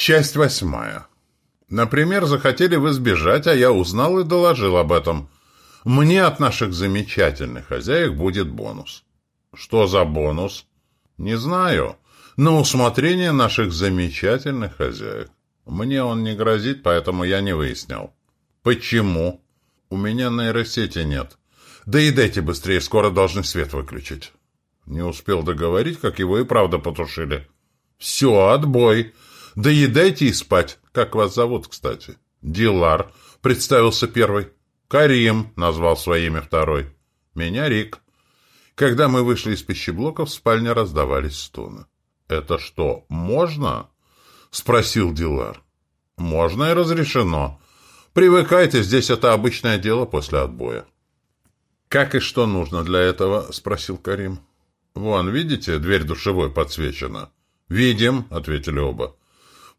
Часть восьмая. Например, захотели вы сбежать, а я узнал и доложил об этом. Мне от наших замечательных хозяек будет бонус. Что за бонус? Не знаю. На усмотрение наших замечательных хозяек. Мне он не грозит, поэтому я не выяснял. Почему? У меня нейросети нет. Да и дайте быстрее, скоро должны свет выключить. Не успел договорить, как его и правда потушили. Все, отбой. Доедайте и спать. Как вас зовут, кстати? Дилар, представился первый. Карим, назвал свое имя второй. Меня Рик. Когда мы вышли из пищеблока, в спальне раздавались стоны. «Это что, можно?» — спросил Дилар. «Можно и разрешено. Привыкайте, здесь это обычное дело после отбоя». «Как и что нужно для этого?» — спросил Карим. «Вон, видите, дверь душевой подсвечена?» «Видим», — ответили оба.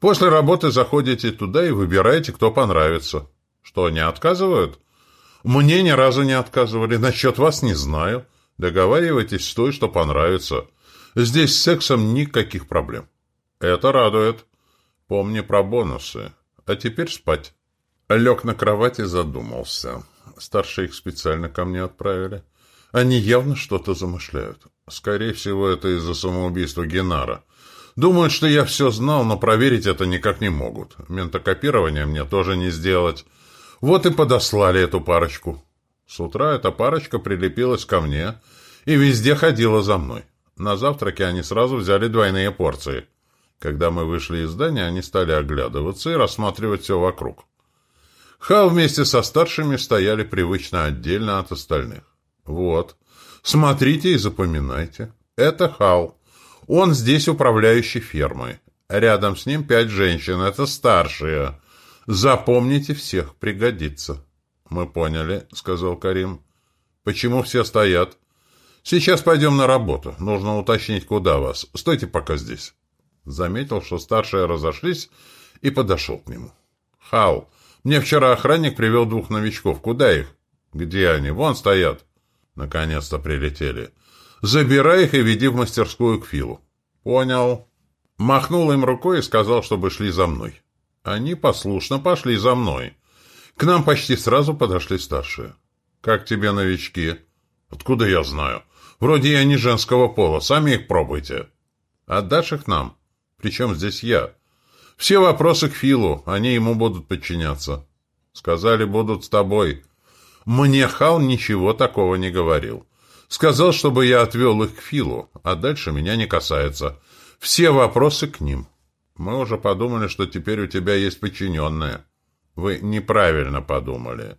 «После работы заходите туда и выбираете, кто понравится». «Что, не отказывают?» «Мне ни разу не отказывали. Насчет вас не знаю. Договаривайтесь с той, что понравится. Здесь с сексом никаких проблем». «Это радует. Помни про бонусы. А теперь спать». Лег на кровати и задумался. Старшие их специально ко мне отправили. Они явно что-то замышляют. Скорее всего, это из-за самоубийства Генара. Думают, что я все знал, но проверить это никак не могут. Ментокопирование мне тоже не сделать. Вот и подослали эту парочку. С утра эта парочка прилепилась ко мне и везде ходила за мной. На завтраке они сразу взяли двойные порции. Когда мы вышли из здания, они стали оглядываться и рассматривать все вокруг. Хал вместе со старшими стояли привычно отдельно от остальных. Вот. Смотрите и запоминайте. Это Хал. Он здесь управляющий фермой. Рядом с ним пять женщин. Это старшие. Запомните всех, пригодится. Мы поняли, сказал Карим. Почему все стоят? Сейчас пойдем на работу. Нужно уточнить, куда вас. Стойте пока здесь. Заметил, что старшие разошлись, и подошел к нему. Хал, мне вчера охранник привел двух новичков. Куда их? Где они? Вон стоят. Наконец-то прилетели. Забирай их и веди в мастерскую к Филу. Понял. Махнул им рукой и сказал, чтобы шли за мной. Они послушно пошли за мной. К нам почти сразу подошли старшие. Как тебе новички? Откуда я знаю? Вроде я не женского пола, сами их пробуйте. Отдашь их нам? Причем здесь я? Все вопросы к Филу, они ему будут подчиняться. Сказали, будут с тобой. Мне Хал ничего такого не говорил. Сказал, чтобы я отвел их к Филу, а дальше меня не касается. Все вопросы к ним. Мы уже подумали, что теперь у тебя есть подчиненные. Вы неправильно подумали.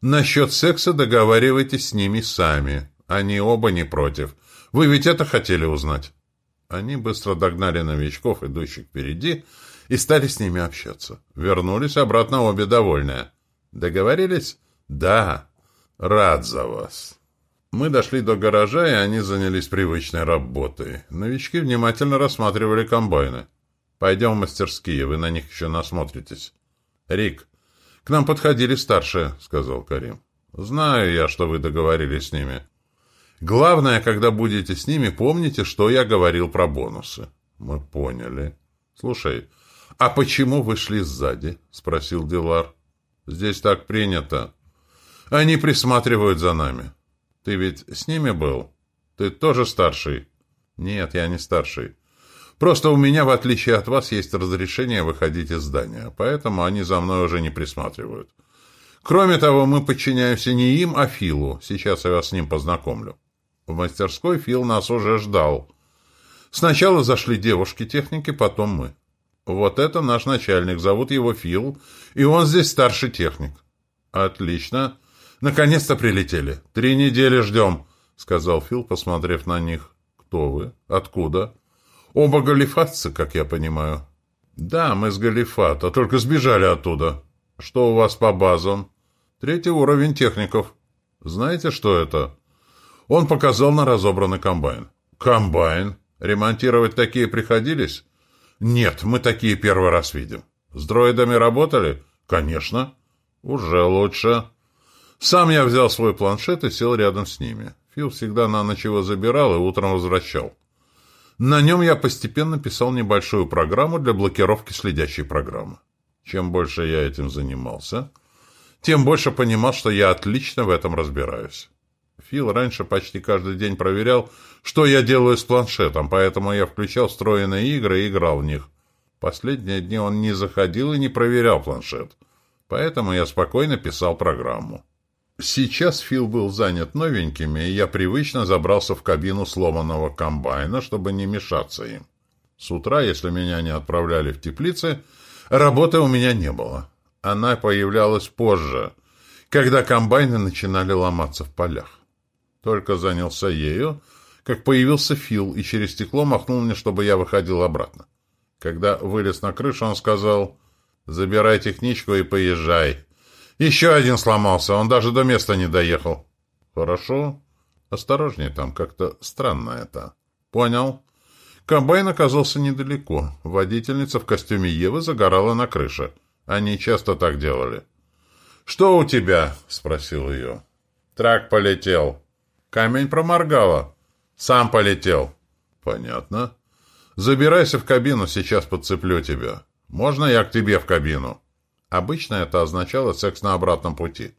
Насчет секса договаривайтесь с ними сами. Они оба не против. Вы ведь это хотели узнать? Они быстро догнали новичков, идущих впереди, и стали с ними общаться. Вернулись обратно обе довольные. Договорились? «Да, рад за вас». Мы дошли до гаража, и они занялись привычной работой. Новички внимательно рассматривали комбайны. «Пойдем в мастерские, вы на них еще насмотритесь». «Рик, к нам подходили старшие», — сказал Карим. «Знаю я, что вы договорились с ними. Главное, когда будете с ними, помните, что я говорил про бонусы». «Мы поняли». «Слушай, а почему вы шли сзади?» — спросил Дилар. «Здесь так принято». Они присматривают за нами. Ты ведь с ними был? Ты тоже старший? Нет, я не старший. Просто у меня, в отличие от вас, есть разрешение выходить из здания, поэтому они за мной уже не присматривают. Кроме того, мы подчиняемся не им, а Филу. Сейчас я вас с ним познакомлю. В мастерской Фил нас уже ждал. Сначала зашли девушки-техники, потом мы. Вот это наш начальник, зовут его Фил, и он здесь старший техник. Отлично. «Наконец-то прилетели. Три недели ждем», — сказал Фил, посмотрев на них. «Кто вы? Откуда?» «Оба галифатцы, как я понимаю». «Да, мы с Галифата, только сбежали оттуда». «Что у вас по базам?» «Третий уровень техников». «Знаете, что это?» Он показал на разобранный комбайн. «Комбайн? Ремонтировать такие приходились?» «Нет, мы такие первый раз видим». «С дроидами работали?» «Конечно». «Уже лучше». Сам я взял свой планшет и сел рядом с ними. Фил всегда на ночь его забирал и утром возвращал. На нем я постепенно писал небольшую программу для блокировки следящей программы. Чем больше я этим занимался, тем больше понимал, что я отлично в этом разбираюсь. Фил раньше почти каждый день проверял, что я делаю с планшетом, поэтому я включал встроенные игры и играл в них. Последние дни он не заходил и не проверял планшет, поэтому я спокойно писал программу. Сейчас Фил был занят новенькими, и я привычно забрался в кабину сломанного комбайна, чтобы не мешаться им. С утра, если меня не отправляли в теплицы, работы у меня не было. Она появлялась позже, когда комбайны начинали ломаться в полях. Только занялся ею, как появился Фил и через стекло махнул мне, чтобы я выходил обратно. Когда вылез на крышу, он сказал, «Забирай техничку и поезжай». Еще один сломался, он даже до места не доехал. Хорошо. Осторожнее там, как-то странно это. Понял. Комбайн оказался недалеко. Водительница в костюме Евы загорала на крыше. Они часто так делали. «Что у тебя?» — спросил ее. «Трак полетел». «Камень проморгала». «Сам полетел». «Понятно». «Забирайся в кабину, сейчас подцеплю тебя. Можно я к тебе в кабину?» Обычно это означало секс на обратном пути.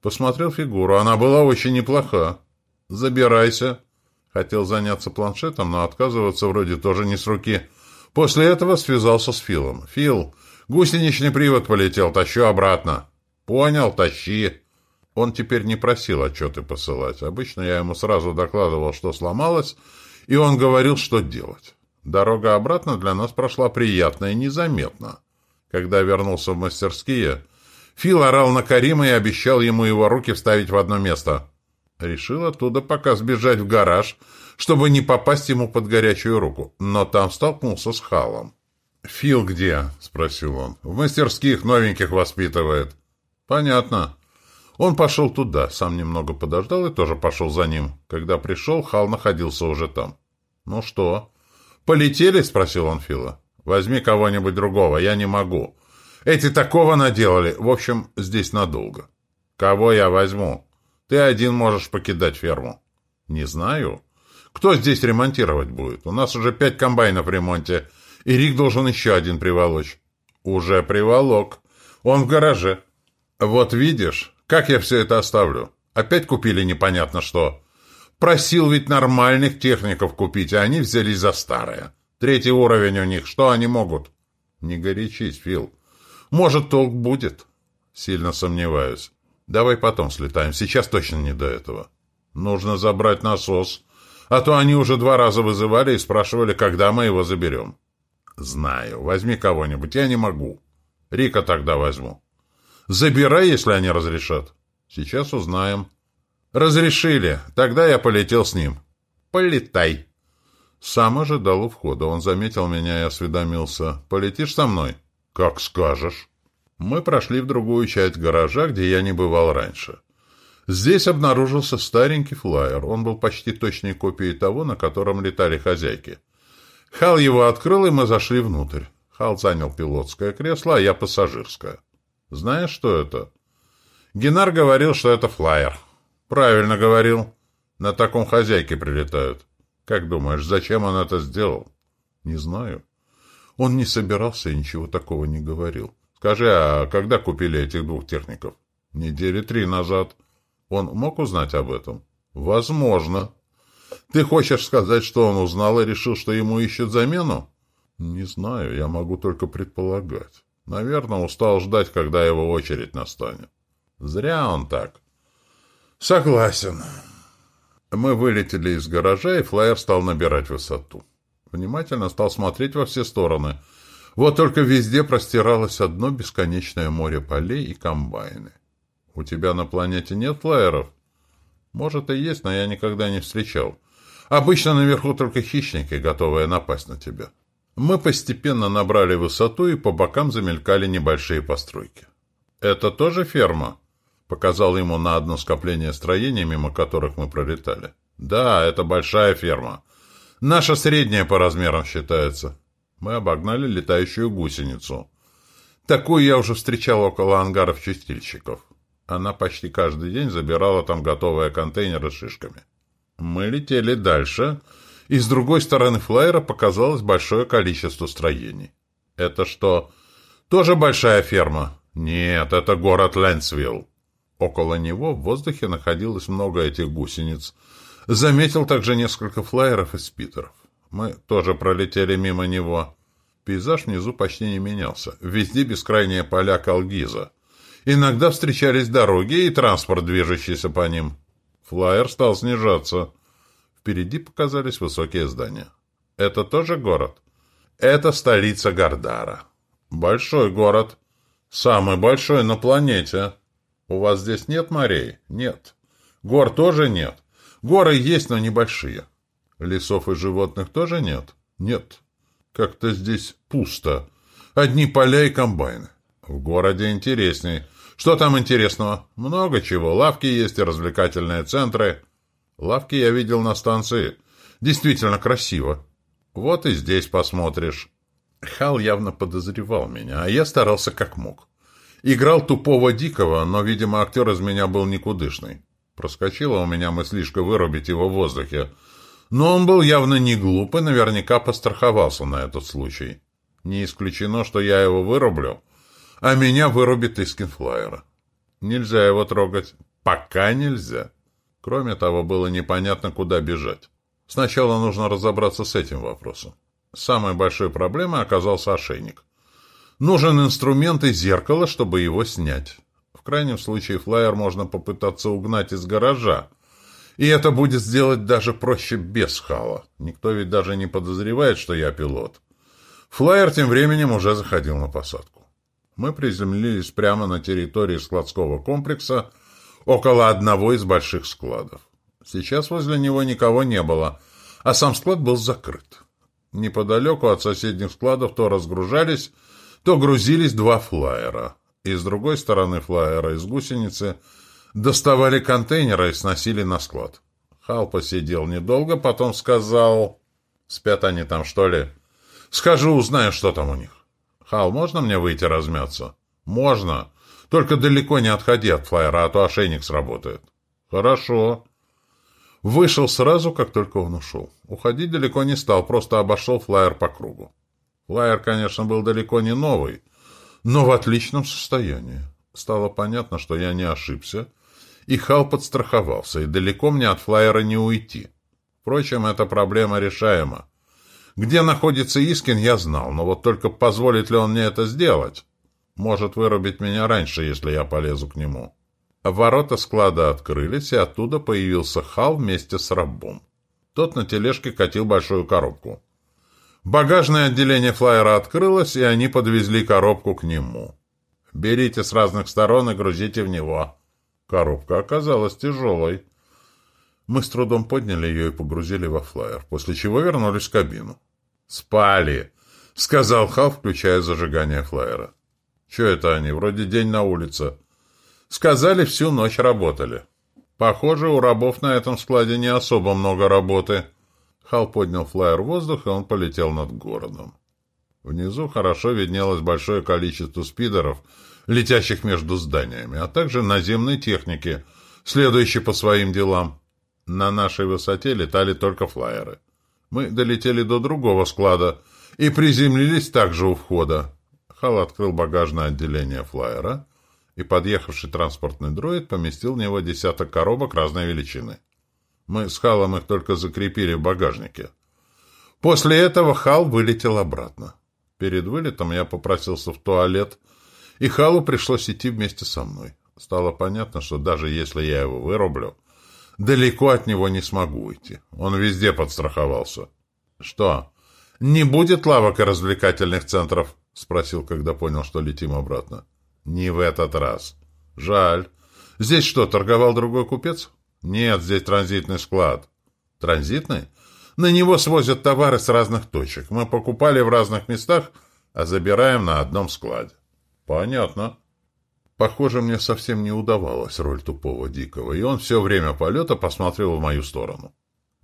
Посмотрел фигуру, она была очень неплоха. «Забирайся». Хотел заняться планшетом, но отказываться вроде тоже не с руки. После этого связался с Филом. «Фил, гусеничный привод полетел, тащу обратно». «Понял, тащи». Он теперь не просил отчеты посылать. Обычно я ему сразу докладывал, что сломалось, и он говорил, что делать. Дорога обратно для нас прошла приятно и незаметно. Когда вернулся в мастерские, Фил орал на Карима и обещал ему его руки вставить в одно место. Решил оттуда пока сбежать в гараж, чтобы не попасть ему под горячую руку, но там столкнулся с Халом. «Фил где?» — спросил он. «В мастерских новеньких воспитывает». «Понятно». Он пошел туда, сам немного подождал и тоже пошел за ним. Когда пришел, Хал находился уже там. «Ну что?» «Полетели?» — спросил он Фила. Возьми кого-нибудь другого, я не могу. Эти такого наделали. В общем, здесь надолго. Кого я возьму? Ты один можешь покидать ферму. Не знаю. Кто здесь ремонтировать будет? У нас уже пять комбайнов в ремонте, и Рик должен еще один приволочь. Уже приволок. Он в гараже. Вот видишь, как я все это оставлю? Опять купили непонятно что. Просил ведь нормальных техников купить, а они взялись за старое. Третий уровень у них. Что они могут? Не горячись, Фил. Может, толк будет? Сильно сомневаюсь. Давай потом слетаем. Сейчас точно не до этого. Нужно забрать насос. А то они уже два раза вызывали и спрашивали, когда мы его заберем. Знаю. Возьми кого-нибудь. Я не могу. Рика тогда возьму. Забирай, если они разрешат. Сейчас узнаем. Разрешили. Тогда я полетел с ним. Полетай. Сам ожидал у входа. Он заметил меня и осведомился. «Полетишь со мной?» «Как скажешь». Мы прошли в другую часть гаража, где я не бывал раньше. Здесь обнаружился старенький флайер. Он был почти точной копией того, на котором летали хозяйки. Хал его открыл, и мы зашли внутрь. Хал занял пилотское кресло, а я пассажирское. Знаешь, что это? Генар говорил, что это флайер. Правильно говорил. На таком хозяйки прилетают. Как думаешь, зачем он это сделал? Не знаю. Он не собирался и ничего такого не говорил. Скажи, а когда купили этих двух техников? Недели три назад. Он мог узнать об этом? Возможно. Ты хочешь сказать, что он узнал и решил, что ему ищут замену? Не знаю, я могу только предполагать. Наверное, устал ждать, когда его очередь настанет. Зря он так. Согласен. Мы вылетели из гаража, и флайер стал набирать высоту. Внимательно стал смотреть во все стороны. Вот только везде простиралось одно бесконечное море полей и комбайны. «У тебя на планете нет флайеров?» «Может, и есть, но я никогда не встречал. Обычно наверху только хищники, готовые напасть на тебя». Мы постепенно набрали высоту, и по бокам замелькали небольшие постройки. «Это тоже ферма?» Показал ему на одно скопление строений, мимо которых мы пролетали. Да, это большая ферма. Наша средняя по размерам считается. Мы обогнали летающую гусеницу. Такую я уже встречал около ангаров чистильщиков. Она почти каждый день забирала там готовые контейнеры с шишками. Мы летели дальше, и с другой стороны флайера показалось большое количество строений. Это что, тоже большая ферма? Нет, это город Лэнсвилл. Около него в воздухе находилось много этих гусениц. Заметил также несколько флайеров и спитеров. Мы тоже пролетели мимо него. Пейзаж внизу почти не менялся. Везде бескрайние поля Калгиза. Иногда встречались дороги и транспорт, движущийся по ним. Флайер стал снижаться. Впереди показались высокие здания. Это тоже город? Это столица Гардара. Большой город. Самый большой на планете. У вас здесь нет морей? Нет. Гор тоже нет. Горы есть, но небольшие. Лесов и животных тоже нет? Нет. Как-то здесь пусто. Одни поля и комбайны. В городе интересней. Что там интересного? Много чего. Лавки есть и развлекательные центры. Лавки я видел на станции. Действительно красиво. Вот и здесь посмотришь. Хал явно подозревал меня, а я старался как мог. Играл тупого дикого, но, видимо, актер из меня был никудышный. Проскочила у меня мыслишка вырубить его в воздухе. Но он был явно не глуп и наверняка постраховался на этот случай. Не исключено, что я его вырублю, а меня вырубит из кинфлайера. Нельзя его трогать. Пока нельзя. Кроме того, было непонятно, куда бежать. Сначала нужно разобраться с этим вопросом. Самой большой проблемой оказался ошейник. Нужен инструмент и зеркало, чтобы его снять. В крайнем случае флайер можно попытаться угнать из гаража, и это будет сделать даже проще без хала. Никто ведь даже не подозревает, что я пилот. Флайер тем временем уже заходил на посадку. Мы приземлились прямо на территории складского комплекса около одного из больших складов. Сейчас возле него никого не было, а сам склад был закрыт. Неподалеку от соседних складов то разгружались, то грузились два флайера. И с другой стороны флайера из гусеницы – Доставали контейнеры и сносили на склад. Хал посидел недолго, потом сказал... Спят они там, что ли? Скажу, узнаю, что там у них. Хал, можно мне выйти размяться? Можно. Только далеко не отходи от флайера, а то ошейник сработает. Хорошо. Вышел сразу, как только он ушел. Уходить далеко не стал, просто обошел флайер по кругу. Флайер, конечно, был далеко не новый, но в отличном состоянии. Стало понятно, что я не ошибся, и Хал подстраховался, и далеко мне от флайера не уйти. Впрочем, эта проблема решаема. Где находится Искин, я знал, но вот только позволит ли он мне это сделать? Может вырубить меня раньше, если я полезу к нему. Ворота склада открылись, и оттуда появился Хал вместе с рабом. Тот на тележке катил большую коробку. Багажное отделение флайера открылось, и они подвезли коробку к нему. «Берите с разных сторон и грузите в него», Коробка оказалась тяжелой. Мы с трудом подняли ее и погрузили во флайер, после чего вернулись в кабину. «Спали!» — сказал Хал, включая зажигание флайера. «Че это они? Вроде день на улице». «Сказали, всю ночь работали». «Похоже, у рабов на этом складе не особо много работы». Хал поднял флайер в воздух, и он полетел над городом. Внизу хорошо виднелось большое количество спидеров — летящих между зданиями, а также наземной техники, следующей по своим делам. На нашей высоте летали только флайеры. Мы долетели до другого склада и приземлились также у входа. Хал открыл багажное отделение флайера, и подъехавший транспортный дроид поместил в него десяток коробок разной величины. Мы с Халом их только закрепили в багажнике. После этого Хал вылетел обратно. Перед вылетом я попросился в туалет – и Халу пришлось идти вместе со мной. Стало понятно, что даже если я его вырублю, далеко от него не смогу уйти. Он везде подстраховался. — Что, не будет лавок и развлекательных центров? — спросил, когда понял, что летим обратно. — Не в этот раз. — Жаль. Здесь что, торговал другой купец? — Нет, здесь транзитный склад. — Транзитный? На него свозят товары с разных точек. Мы покупали в разных местах, а забираем на одном складе. Понятно. Похоже, мне совсем не удавалась роль тупого дикого, и он все время полета посмотрел в мою сторону.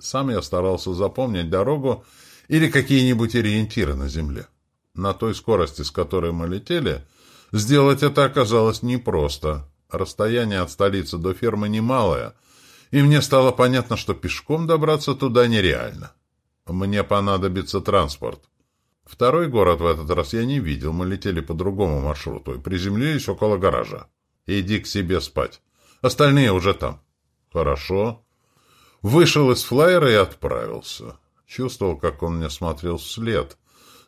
Сам я старался запомнить дорогу или какие-нибудь ориентиры на земле. На той скорости, с которой мы летели, сделать это оказалось непросто. Расстояние от столицы до фермы немалое, и мне стало понятно, что пешком добраться туда нереально. Мне понадобится транспорт. Второй город в этот раз я не видел. Мы летели по другому маршруту и приземлились около гаража. Иди к себе спать. Остальные уже там. Хорошо. Вышел из флайера и отправился. Чувствовал, как он мне смотрел вслед,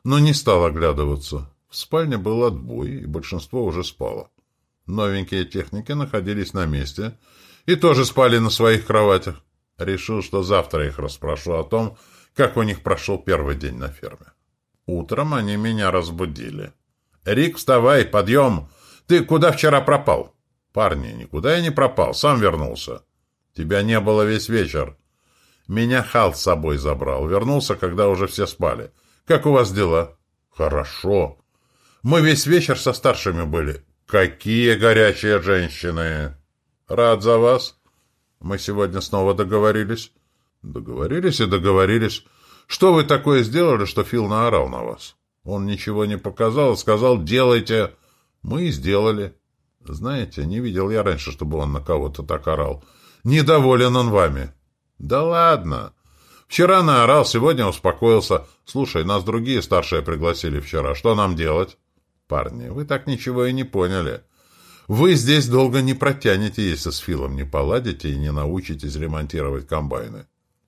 но не стал оглядываться. В спальне был отбой, и большинство уже спало. Новенькие техники находились на месте и тоже спали на своих кроватях. Решил, что завтра их расспрошу о том, как у них прошел первый день на ферме. Утром они меня разбудили. «Рик, вставай, подъем! Ты куда вчера пропал?» «Парни, никуда я не пропал, сам вернулся. Тебя не было весь вечер. Меня Хал с собой забрал. Вернулся, когда уже все спали. Как у вас дела?» «Хорошо. Мы весь вечер со старшими были. Какие горячие женщины! Рад за вас. Мы сегодня снова договорились». «Договорились и договорились. Что вы такое сделали, что Фил наорал на вас? Он ничего не показал, сказал «делайте». Мы и сделали. Знаете, не видел я раньше, чтобы он на кого-то так орал. Недоволен он вами. Да ладно. Вчера наорал, сегодня успокоился. Слушай, нас другие старшие пригласили вчера. Что нам делать? Парни, вы так ничего и не поняли. Вы здесь долго не протянете, если с Филом не поладите и не научитесь ремонтировать комбайны.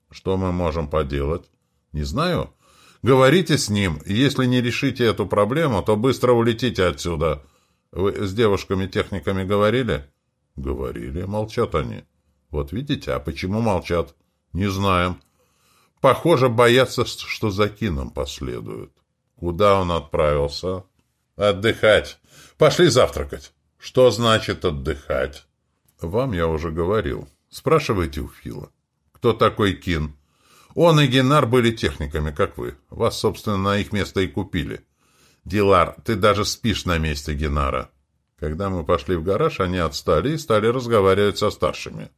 Что мы можем поделать? Не знаю. Говорите с ним. Если не решите эту проблему, то быстро улетите отсюда. Вы с девушками-техниками говорили? Говорили. Молчат они. Вот видите, а почему молчат? Не знаем. Похоже, боятся, что за кином последуют. Куда он отправился? Отдыхать. Пошли завтракать. Что значит отдыхать? Вам я уже говорил. Спрашивайте у Фила. Кто такой Кин? Он и Генар были техниками, как вы. Вас, собственно, на их место и купили. Дилар, ты даже спишь на месте Генара. Когда мы пошли в гараж, они отстали и стали разговаривать со старшими.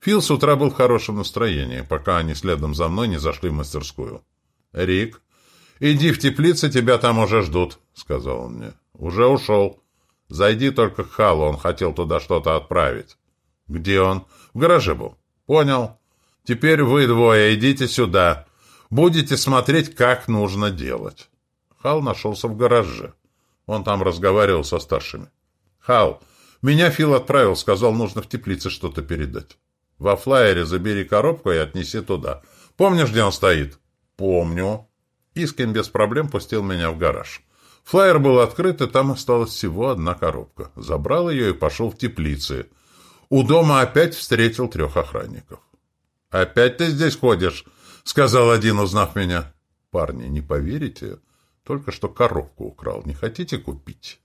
Фил с утра был в хорошем настроении, пока они следом за мной не зашли в мастерскую. «Рик, иди в теплицу, тебя там уже ждут», — сказал он мне. «Уже ушел. Зайди только к Халу, он хотел туда что-то отправить». «Где он?» «В гараже был». «Понял. Теперь вы двое идите сюда. Будете смотреть, как нужно делать. Хал нашелся в гараже. Он там разговаривал со старшими. Хал, меня Фил отправил, сказал, нужно в теплице что-то передать. Во флайере забери коробку и отнеси туда. Помнишь, где он стоит? Помню. Искин без проблем пустил меня в гараж. Флайер был открыт, и там осталась всего одна коробка. Забрал ее и пошел в теплицы. У дома опять встретил трех охранников. «Опять ты здесь ходишь?» — сказал один, узнав меня. «Парни, не поверите, только что коробку украл. Не хотите купить?»